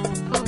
Oh.